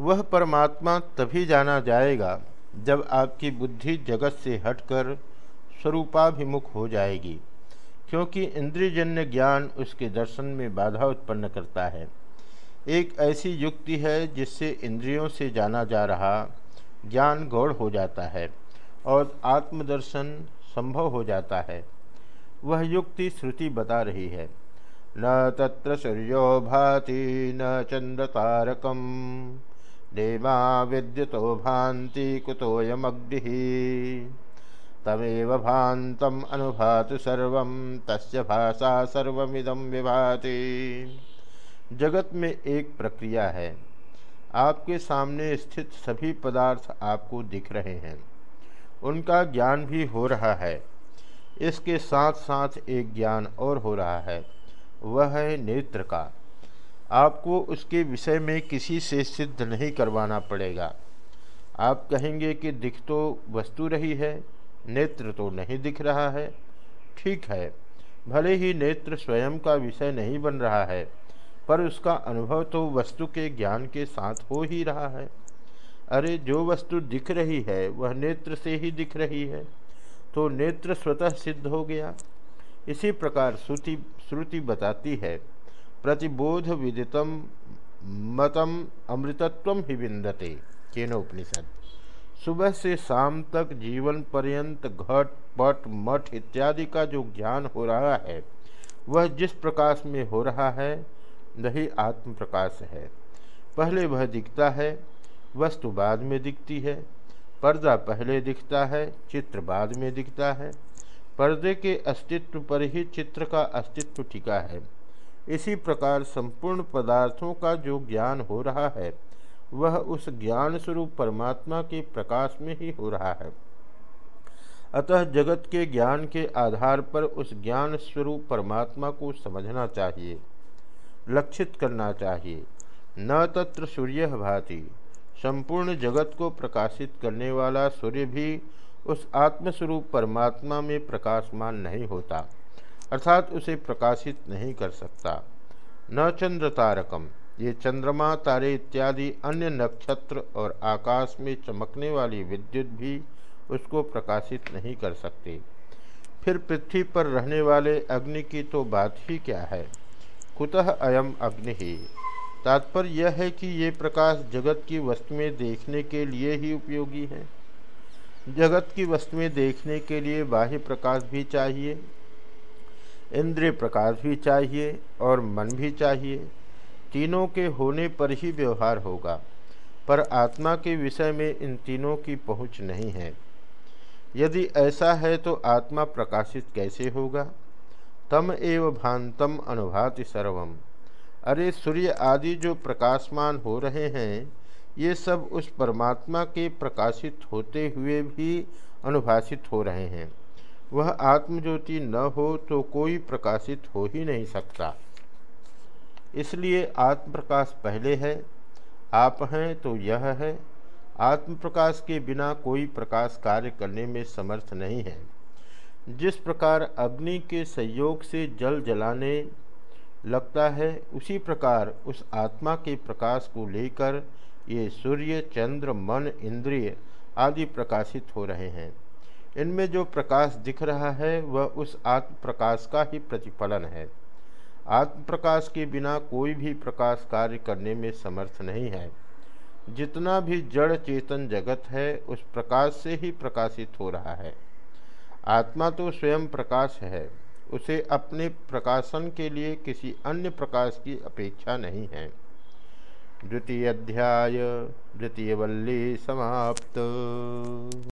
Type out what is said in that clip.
वह परमात्मा तभी जाना जाएगा जब आपकी बुद्धि जगत से हटकर स्वरूपाभिमुख हो जाएगी, क्योंकि इंद्रियजन्य ज्ञान उसके दर्शन में बाधा उत्पन्न करता है। एक ऐसी युक्ति है जिससे इंद्रियों से जाना जा रहा ज्ञान गौड़ हो जाता है और आत्मदर्शन संभव हो जाता है। वह युक्ति श्रुति बता रही है, न तत्र सूर्यो भाति न चंद्र तारकम देवा विद्युतो भांति कुतोयमग्नि तमेव भातम अनुभात सर्व तस्य भाषा सर्वमिदम विभाति। जगत में एक प्रक्रिया है। आपके सामने स्थित सभी पदार्थ आपको दिख रहे हैं। उनका ज्ञान भी हो रहा है। इसके साथ साथ एक ज्ञान और हो रहा है। वह है नेत्र का। आपको उसके विषय में किसी से सिद्ध नहीं करवाना पड़ेगा। आप कहेंगे कि दिख तो वस्तु रही है, नेत्र तो नहीं दिख रहा है। ठीक है, भले ही नेत्र स्वयं का विषय नहीं बन रहा है, पर उसका अनुभव तो वस्तु के ज्ञान के साथ हो ही रहा है। अरे, जो वस्तु दिख रही है, वह नेत्र से ही दिख रही है। तो नेत्र स्वतः सिद्ध हो गया। इसी प्रकार श्रुति श्रुति बताती है प्रतिबोध विदितम मतम अमृतत्व ही विंदते केनोपनिषद सुबह से शाम तक जीवन पर्यंत घट, पट, मठ इत्यादि का जो ज्ञान हो रहा है, वह जिस प्रकाश में हो रहा है, वही आत्म प्रकाश है। पहले वह दिखता है, वस्तु बाद में दिखती है, पर्दा पहले दिखता है, चित्र बाद में दिखता है। पर्दे के अस्तित्व पर ही चित्र का अस्तित्व टिका है। इसी प्रकार संपूर्ण पदार्थों का जो ज्ञान हो रहा है, वह उस ज्ञान स्वरूप परमात्मा के प्रकाश में ही हो रहा है। अतः जगत के ज्ञान के आधार पर उस ज्ञान स्वरूप परमात्मा को समझना चाहिए, लक्षित करना चाहिए। न तत्र सूर्य भाति। संपूर्ण जगत को प्रकाशित करने वाला सूर्य भी उस आत्मस्वरूप परमात्मा में प्रकाशमान नहीं होता। अर्थात उसे प्रकाशित नहीं कर सकता। न चंद्र तारकम ये चंद्रमा, तारे इत्यादि अन्य नक्षत्र और आकाश में चमकने वाली विद्युत भी उसको प्रकाशित नहीं कर सकते। फिर पृथ्वी पर रहने वाले अग्नि की तो बात ही क्या है? कुतः अयम अग्नि ही। तात्पर्य यह है कि ये प्रकाश जगत की वस्तुएँ देखने के लिए ही उपयोगी है। जगत की वस्तुएँ देखने के लिए बाह्य प्रकाश भी चाहिए। इंद्रिय प्रकाश भी चाहिए और मन भी चाहिए। तीनों के होने पर ही व्यवहार होगा, पर आत्मा के विषय में इन तीनों की पहुँच नहीं है। यदि ऐसा है तो आत्मा प्रकाशित कैसे होगा? तम एव भांतम अनुभाति सर्वम। अरे सूर्य आदि जो प्रकाशमान हो रहे हैं, ये सब उस परमात्मा के प्रकाशित होते हुए भी अनुभाषित हो रहे हैं। वह आत्मज्योति न हो तो कोई प्रकाशित हो ही नहीं सकता। इसलिए आत्म प्रकाश पहले है, आप हैं तो यह है। आत्म प्रकाश के बिना कोई प्रकाश कार्य करने में समर्थ नहीं है। जिस प्रकार अग्नि के संयोग से जल जलाने लगता है, उसी प्रकार उस आत्मा के प्रकाश को लेकर ये सूर्य, चंद्र, मन, इंद्रिय आदि प्रकाशित हो रहे हैं। इनमें जो प्रकाश दिख रहा है, वह उस आत्म प्रकाश का ही प्रतिफलन है। आत्म प्रकाश के बिना कोई भी प्रकाश कार्य करने में समर्थ नहीं है। जितना भी जड़ चेतन जगत है, उस प्रकाश से ही प्रकाशित हो रहा है। आत्मा तो स्वयं प्रकाश है। उसे अपने प्रकाशन के लिए किसी अन्य प्रकाश की अपेक्षा नहीं है। द्वितीय अध्याय, द्वितीय वल्ली समाप्त।